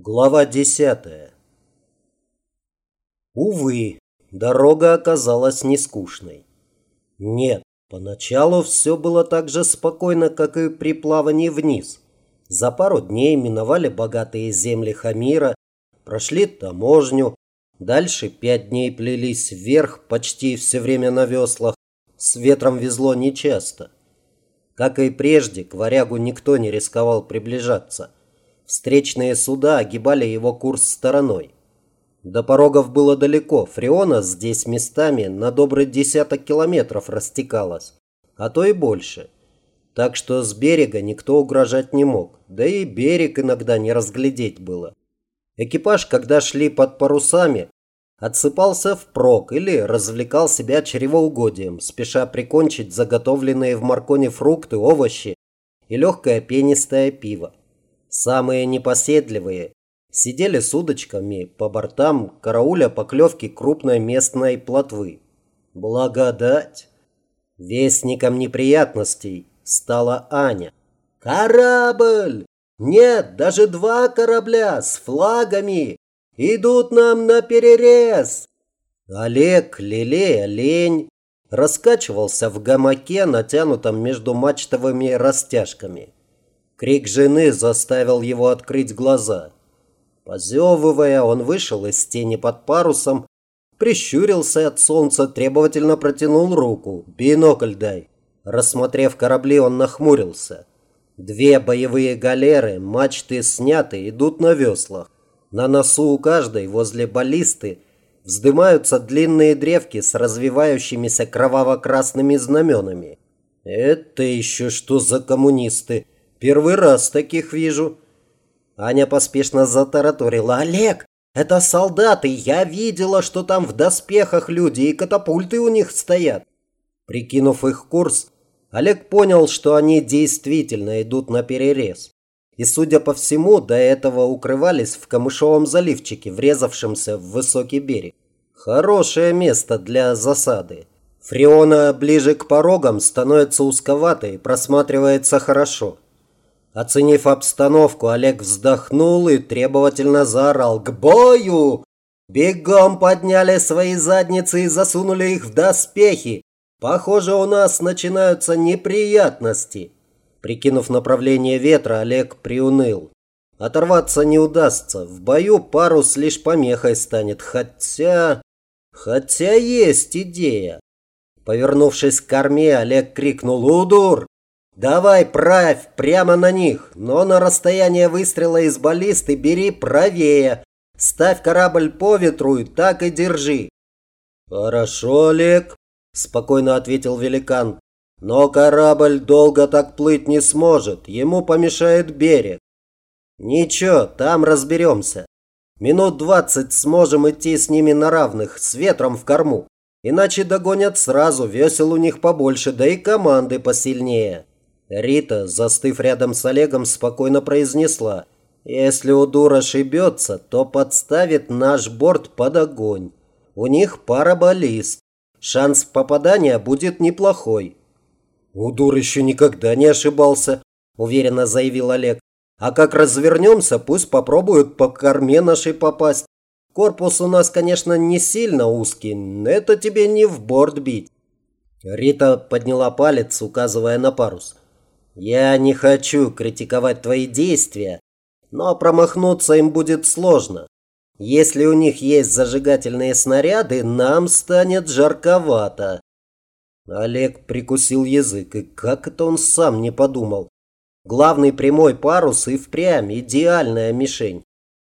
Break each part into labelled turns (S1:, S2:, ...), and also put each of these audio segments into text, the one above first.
S1: Глава десятая. Увы, дорога оказалась не скучной. Нет, поначалу все было так же спокойно, как и при плавании вниз. За пару дней миновали богатые земли Хамира, прошли таможню, дальше пять дней плелись вверх, почти все время на веслах. С ветром везло нечасто. Как и прежде, к варягу никто не рисковал приближаться – Встречные суда огибали его курс стороной. До порогов было далеко, Фреона здесь местами на добрый десяток километров растекалась, а то и больше. Так что с берега никто угрожать не мог, да и берег иногда не разглядеть было. Экипаж, когда шли под парусами, отсыпался впрок или развлекал себя чревоугодием, спеша прикончить заготовленные в Марконе фрукты, овощи и легкое пенистое пиво. Самые непоседливые сидели с удочками по бортам карауля поклевки крупной местной плотвы. Благодать! Вестником неприятностей стала Аня. «Корабль! Нет, даже два корабля с флагами! Идут нам на перерез!» Олег, лелея лень, раскачивался в гамаке, натянутом между мачтовыми растяжками. Крик жены заставил его открыть глаза. Позевывая, он вышел из тени под парусом, прищурился от солнца, требовательно протянул руку. «Бинокль дай!» Рассмотрев корабли, он нахмурился. Две боевые галеры, мачты сняты, идут на веслах. На носу у каждой, возле баллисты, вздымаются длинные древки с развивающимися кроваво-красными знаменами. «Это еще что за коммунисты?» Первый раз таких вижу. Аня поспешно затараторила. Олег, это солдаты. Я видела, что там в доспехах люди и катапульты у них стоят. Прикинув их курс, Олег понял, что они действительно идут на перерез. И, судя по всему, до этого укрывались в камышовом заливчике, врезавшемся в высокий берег. Хорошее место для засады. Фреона ближе к порогам становится узковатой просматривается хорошо. Оценив обстановку, Олег вздохнул и требовательно заорал «К бою!». Бегом подняли свои задницы и засунули их в доспехи. Похоже, у нас начинаются неприятности. Прикинув направление ветра, Олег приуныл. Оторваться не удастся. В бою парус лишь помехой станет. Хотя... Хотя есть идея. Повернувшись к корме, Олег крикнул «Удур!» Давай правь прямо на них, но на расстояние выстрела из баллисты бери правее. Ставь корабль по ветру и так и держи. Хорошо, Олег, спокойно ответил великан. Но корабль долго так плыть не сможет, ему помешает берег. Ничего, там разберемся. Минут двадцать сможем идти с ними на равных, с ветром в корму. Иначе догонят сразу, весел у них побольше, да и команды посильнее. Рита, застыв рядом с Олегом, спокойно произнесла. «Если Удур ошибется, то подставит наш борт под огонь. У них пара баллист. Шанс попадания будет неплохой». «Удур еще никогда не ошибался», – уверенно заявил Олег. «А как развернемся, пусть попробуют по корме нашей попасть. Корпус у нас, конечно, не сильно узкий, но это тебе не в борт бить». Рита подняла палец, указывая на парус. Я не хочу критиковать твои действия, но промахнуться им будет сложно. Если у них есть зажигательные снаряды, нам станет жарковато. Олег прикусил язык, и как это он сам не подумал. Главный прямой парус и впрямь идеальная мишень.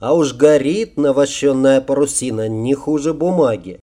S1: А уж горит навощенная парусина не хуже бумаги.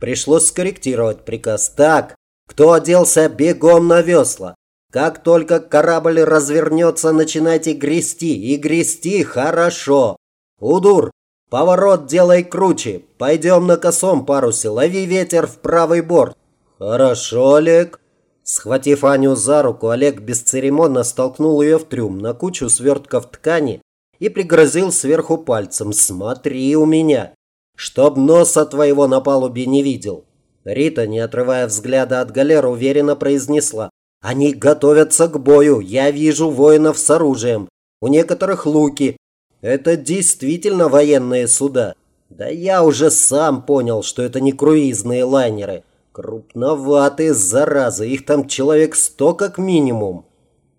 S1: Пришлось скорректировать приказ. Так, кто оделся, бегом на весла. Как только корабль развернется, начинайте грести. И грести хорошо. Удур, поворот делай круче. Пойдем на косом парусе. Лови ветер в правый борт. Хорошо, Олег. Схватив Аню за руку, Олег бесцеремонно столкнул ее в трюм на кучу свертков ткани и пригрозил сверху пальцем. «Смотри у меня, чтоб носа твоего на палубе не видел». Рита, не отрывая взгляда от галер, уверенно произнесла. Они готовятся к бою. Я вижу воинов с оружием. У некоторых луки. Это действительно военные суда. Да я уже сам понял, что это не круизные лайнеры. Крупноватые, заразы, их там человек сто как минимум.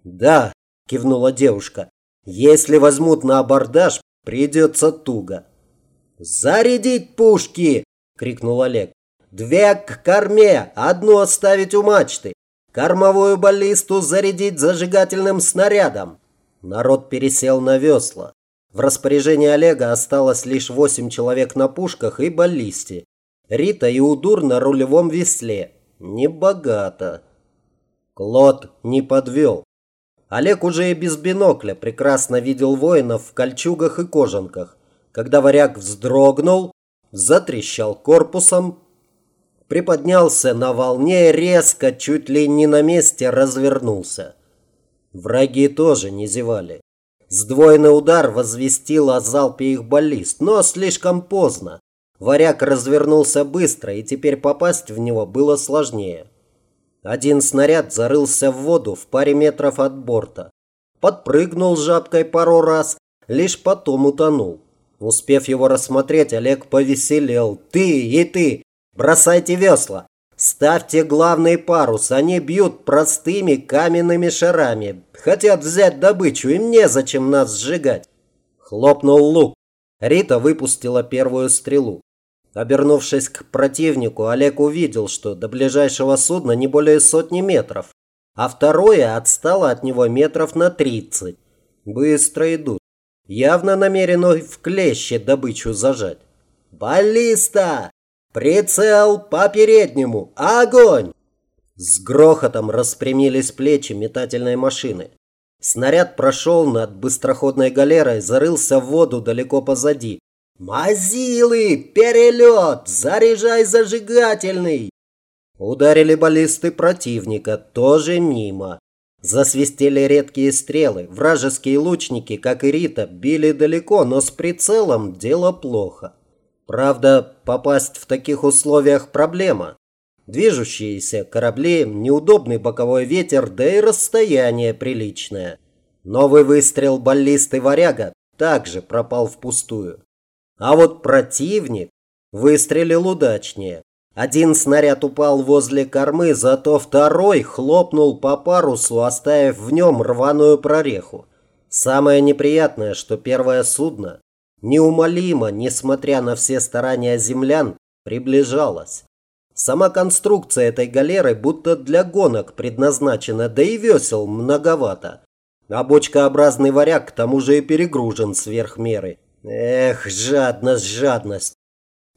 S1: Да, кивнула девушка, если возьмут на абордаж, придется туго. «Зарядить пушки!» – крикнул Олег. «Две к корме, одну оставить у мачты. Кормовую баллисту зарядить зажигательным снарядом». Народ пересел на весла. В распоряжении Олега осталось лишь восемь человек на пушках и баллисте. Рита и Удур на рулевом весле. Небогато. Клод не подвел. Олег уже и без бинокля прекрасно видел воинов в кольчугах и кожанках. Когда варяг вздрогнул, затрещал корпусом, приподнялся на волне, резко, чуть ли не на месте, развернулся. Враги тоже не зевали. Сдвоенный удар возвестил о залпе их баллист, но слишком поздно. Варяг развернулся быстро, и теперь попасть в него было сложнее. Один снаряд зарылся в воду в паре метров от борта. Подпрыгнул жабкой пару раз, лишь потом утонул. Успев его рассмотреть, Олег повеселел. «Ты и ты! Бросайте весла! Ставьте главный парус, они бьют простыми каменными шарами. Хотят взять добычу, им незачем нас сжигать. Хлопнул лук. Рита выпустила первую стрелу. Обернувшись к противнику, Олег увидел, что до ближайшего судна не более сотни метров, а второе отстало от него метров на тридцать. Быстро идут. Явно намерено в клеще добычу зажать. «Баллиста! «Прицел по переднему! Огонь!» С грохотом распрямились плечи метательной машины. Снаряд прошел над быстроходной галерой, зарылся в воду далеко позади. «Мазилы! Перелет! Заряжай зажигательный!» Ударили баллисты противника, тоже мимо. Засвистели редкие стрелы. Вражеские лучники, как и Рита, били далеко, но с прицелом дело плохо. Правда, попасть в таких условиях проблема. Движущиеся корабли, неудобный боковой ветер, да и расстояние приличное. Новый выстрел баллисты «Варяга» также пропал впустую. А вот противник выстрелил удачнее. Один снаряд упал возле кормы, зато второй хлопнул по парусу, оставив в нем рваную прореху. Самое неприятное, что первое судно неумолимо, несмотря на все старания землян, приближалась. Сама конструкция этой галеры будто для гонок предназначена, да и весел многовато. А бочкообразный варяг к тому же и перегружен сверх меры. Эх, жадность, жадность.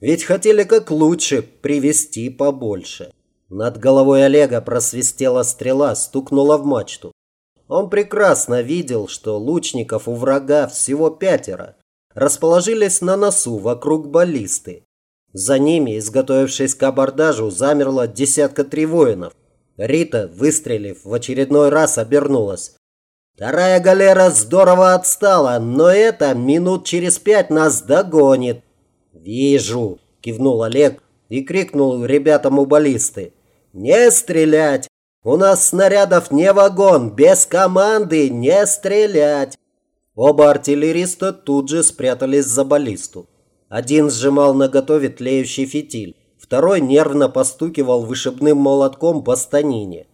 S1: Ведь хотели как лучше, привести побольше. Над головой Олега просвистела стрела, стукнула в мачту. Он прекрасно видел, что лучников у врага всего пятеро расположились на носу вокруг баллисты. За ними, изготовившись к абордажу, замерло десятка три воинов. Рита, выстрелив, в очередной раз обернулась. Вторая галера здорово отстала, но это минут через пять нас догонит. «Вижу!» – кивнул Олег и крикнул ребятам у баллисты. «Не стрелять! У нас снарядов не вагон! Без команды не стрелять!» Оба артиллериста тут же спрятались за баллисту. Один сжимал на готове тлеющий фитиль, второй нервно постукивал вышибным молотком по станине.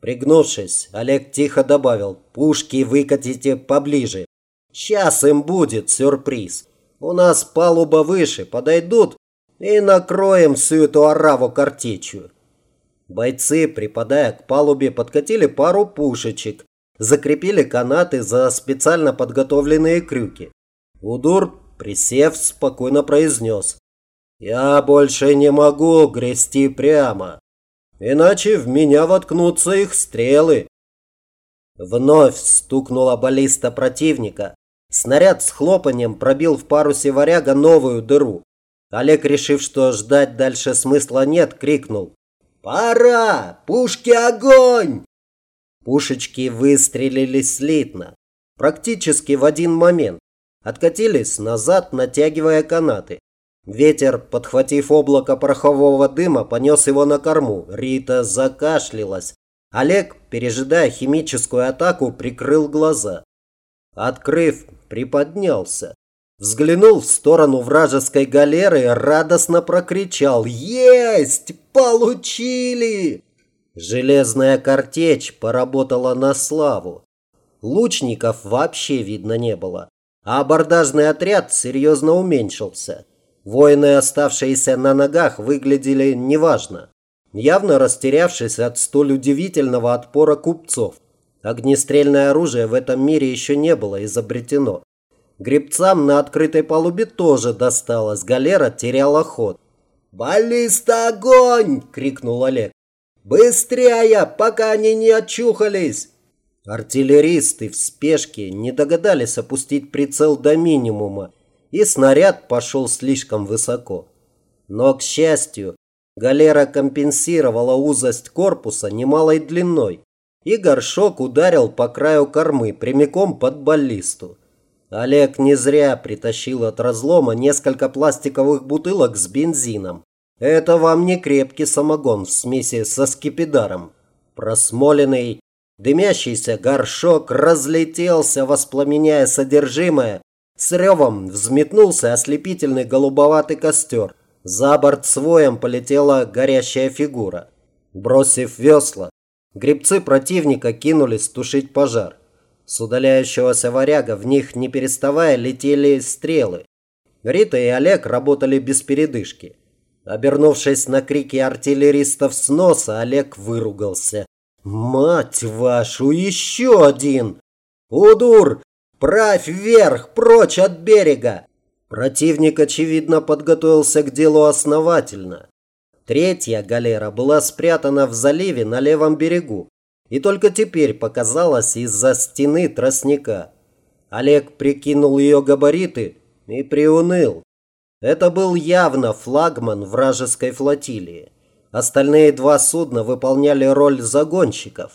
S1: Пригнувшись, Олег тихо добавил «Пушки выкатите поближе. Сейчас им будет сюрприз. У нас палуба выше, подойдут и накроем всю эту ораву картечью». Бойцы, припадая к палубе, подкатили пару пушечек, закрепили канаты за специально подготовленные крюки. Удур, присев, спокойно произнес. «Я больше не могу грести прямо, иначе в меня воткнутся их стрелы». Вновь стукнула баллиста противника. Снаряд с хлопанием пробил в парусе варяга новую дыру. Олег, решив, что ждать дальше смысла нет, крикнул. «Пора! Пушки огонь!» Пушечки выстрелили слитно, практически в один момент. Откатились назад, натягивая канаты. Ветер, подхватив облако порохового дыма, понес его на корму. Рита закашлялась. Олег, пережидая химическую атаку, прикрыл глаза. Открыв, приподнялся. Взглянул в сторону вражеской галеры радостно прокричал «Есть! Получили!» Железная картечь поработала на славу. Лучников вообще видно не было, а абордажный отряд серьезно уменьшился. Воины, оставшиеся на ногах, выглядели неважно, явно растерявшись от столь удивительного отпора купцов. Огнестрельное оружие в этом мире еще не было изобретено. Гребцам на открытой палубе тоже досталось, галера теряла ход. «Баллиста, огонь!» – крикнул Олег. «Быстрее, пока они не очухались!» Артиллеристы в спешке не догадались опустить прицел до минимума, и снаряд пошел слишком высоко. Но, к счастью, галера компенсировала узость корпуса немалой длиной, и горшок ударил по краю кормы прямиком под баллисту. Олег не зря притащил от разлома несколько пластиковых бутылок с бензином. Это вам не крепкий самогон в смеси со скипидаром. Просмоленный, дымящийся горшок разлетелся, воспламеняя содержимое. С ревом взметнулся ослепительный голубоватый костер. За борт своем полетела горящая фигура. Бросив весла, гребцы противника кинулись тушить пожар. С удаляющегося варяга в них не переставая летели стрелы. Рита и Олег работали без передышки. Обернувшись на крики артиллеристов с носа, Олег выругался. «Мать вашу, еще один! Удур! Правь вверх, прочь от берега!» Противник, очевидно, подготовился к делу основательно. Третья галера была спрятана в заливе на левом берегу и только теперь показалась из-за стены тростника. Олег прикинул ее габариты и приуныл. Это был явно флагман вражеской флотилии. Остальные два судна выполняли роль загонщиков.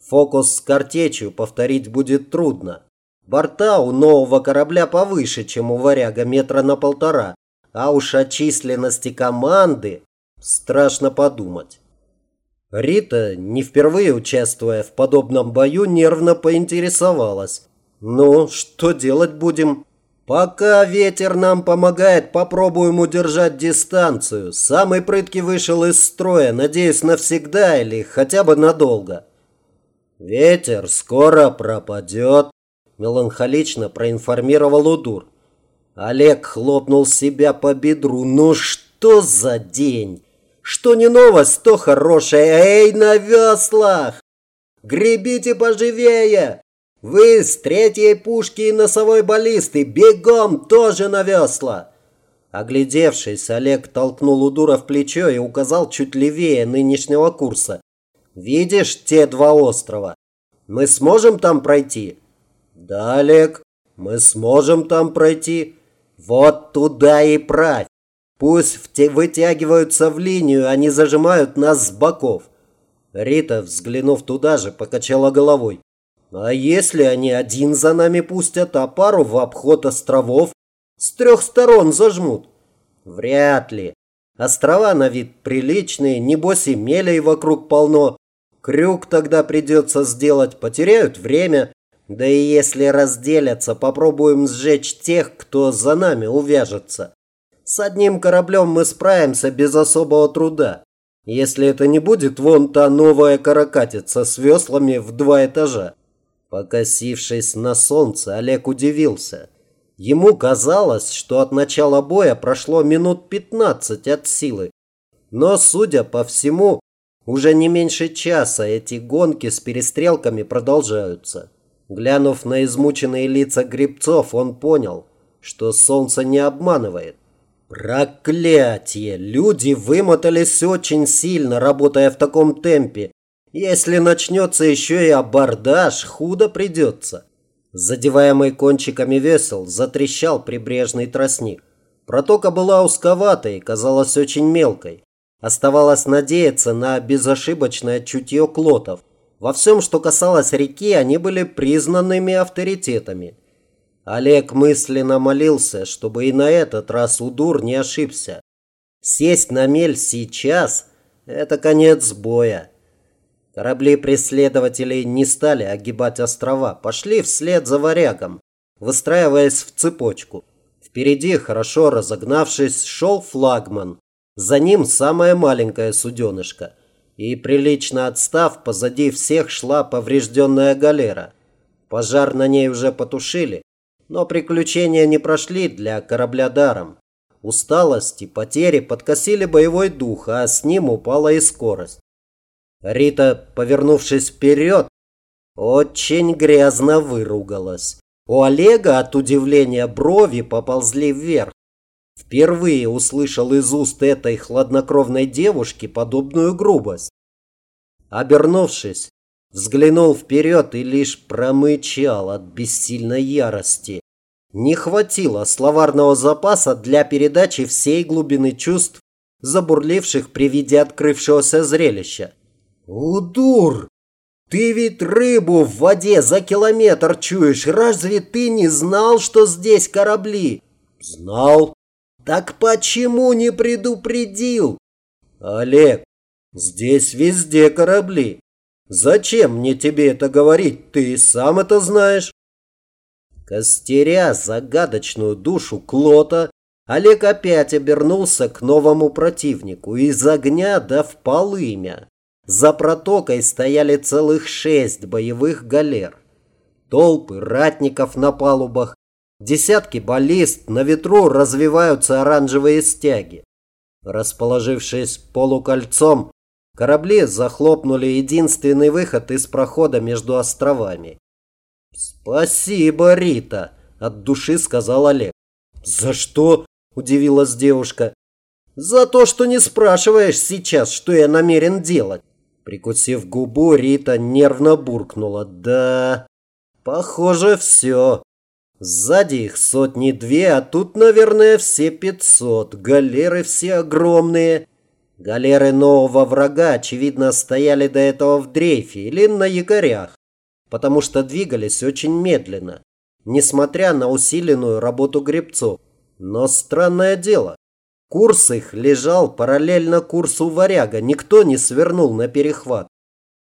S1: Фокус с картечью повторить будет трудно. Борта у нового корабля повыше, чем у варяга метра на полтора, а уж о численности команды страшно подумать. Рита, не впервые участвуя в подобном бою, нервно поинтересовалась. «Ну, что делать будем?» «Пока ветер нам помогает, попробуем удержать дистанцию. Самый прыткий вышел из строя, надеюсь, навсегда или хотя бы надолго». «Ветер скоро пропадет», – меланхолично проинформировал Удур. Олег хлопнул себя по бедру. «Ну что за день?» Что не новость, то хорошая. Эй, на веслах! Гребите поживее! Вы с третьей пушки и носовой баллисты, бегом тоже на весла!» Оглядевшись, Олег толкнул Удура в плечо и указал чуть левее нынешнего курса. «Видишь те два острова? Мы сможем там пройти?» «Да, Олег, мы сможем там пройти. Вот туда и правь. Пусть вытягиваются в линию, они зажимают нас с боков. Рита, взглянув туда же, покачала головой. А если они один за нами пустят, а пару в обход островов с трех сторон зажмут? Вряд ли. Острова на вид приличные, небось и мелей вокруг полно. Крюк тогда придется сделать, потеряют время. Да и если разделятся, попробуем сжечь тех, кто за нами увяжется. С одним кораблем мы справимся без особого труда. Если это не будет вон та новая каракатица с веслами в два этажа. Покосившись на солнце, Олег удивился. Ему казалось, что от начала боя прошло минут 15 от силы. Но, судя по всему, уже не меньше часа эти гонки с перестрелками продолжаются. Глянув на измученные лица грибцов, он понял, что солнце не обманывает. Проклятие! Люди вымотались очень сильно, работая в таком темпе. Если начнется еще и абордаж, худо придется. Задеваемый кончиками весел, затрещал прибрежный тростник. Протока была узковатой, казалась очень мелкой. Оставалось надеяться на безошибочное чутье клотов. Во всем, что касалось реки, они были признанными авторитетами. Олег мысленно молился, чтобы и на этот раз Удур не ошибся. Сесть на мель сейчас – это конец боя. Корабли преследователей не стали огибать острова, пошли вслед за варягом, выстраиваясь в цепочку. Впереди, хорошо разогнавшись, шел флагман. За ним самая маленькая суденышка. И, прилично отстав, позади всех шла поврежденная галера. Пожар на ней уже потушили, но приключения не прошли для корабля даром. Усталость и потери подкосили боевой дух, а с ним упала и скорость. Рита, повернувшись вперед, очень грязно выругалась. У Олега от удивления брови поползли вверх. Впервые услышал из уст этой хладнокровной девушки подобную грубость. Обернувшись, взглянул вперед и лишь промычал от бессильной ярости. Не хватило словарного запаса для передачи всей глубины чувств, забурливших при виде открывшегося зрелища. «Удур! Ты ведь рыбу в воде за километр чуешь. Разве ты не знал, что здесь корабли?» «Знал». «Так почему не предупредил?» «Олег, здесь везде корабли. Зачем мне тебе это говорить? Ты сам это знаешь». Костеря загадочную душу Клота, Олег опять обернулся к новому противнику из огня да в полымя. За протокой стояли целых шесть боевых галер. Толпы ратников на палубах, десятки баллист, на ветру развиваются оранжевые стяги. Расположившись полукольцом, корабли захлопнули единственный выход из прохода между островами. «Спасибо, Рита!» – от души сказал Олег. «За что?» – удивилась девушка. «За то, что не спрашиваешь сейчас, что я намерен делать». Прикусив губу, Рита нервно буркнула. «Да, похоже, все. Сзади их сотни-две, а тут, наверное, все пятьсот. Галеры все огромные». Галеры нового врага, очевидно, стояли до этого в дрейфе или на якорях, потому что двигались очень медленно, несмотря на усиленную работу гребцов. Но странное дело, Курс их лежал параллельно курсу варяга, никто не свернул на перехват.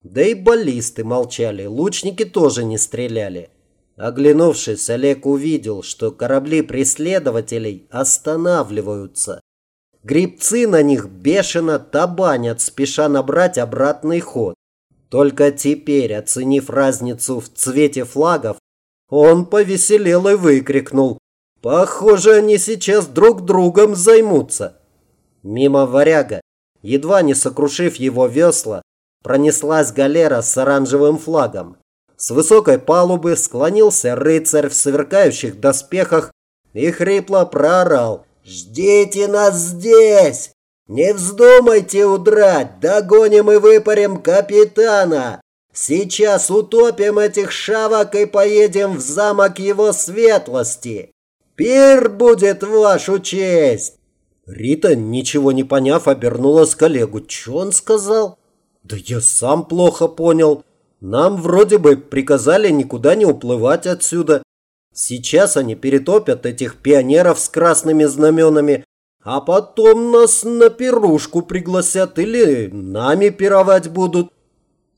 S1: Да и баллисты молчали, лучники тоже не стреляли. Оглянувшись, Олег увидел, что корабли преследователей останавливаются. Грибцы на них бешено табанят, спеша набрать обратный ход. Только теперь, оценив разницу в цвете флагов, он повеселел и выкрикнул Похоже, они сейчас друг другом займутся. Мимо варяга, едва не сокрушив его весла, пронеслась галера с оранжевым флагом. С высокой палубы склонился рыцарь в сверкающих доспехах и хрипло проорал. «Ждите нас здесь! Не вздумайте удрать! Догоним и выпарим капитана! Сейчас утопим этих шавок и поедем в замок его светлости!» Пир будет в вашу честь!» Рита, ничего не поняв, обернулась к коллегу. «Че он сказал?» «Да я сам плохо понял. Нам вроде бы приказали никуда не уплывать отсюда. Сейчас они перетопят этих пионеров с красными знаменами, а потом нас на пирушку пригласят или нами пировать будут».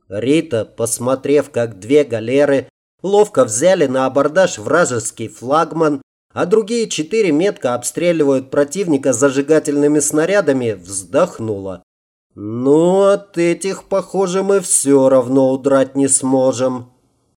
S1: Рита, посмотрев, как две галеры ловко взяли на абордаж вражеский флагман, а другие четыре метко обстреливают противника зажигательными снарядами, вздохнула. Ну, от этих, похоже, мы все равно удрать не сможем.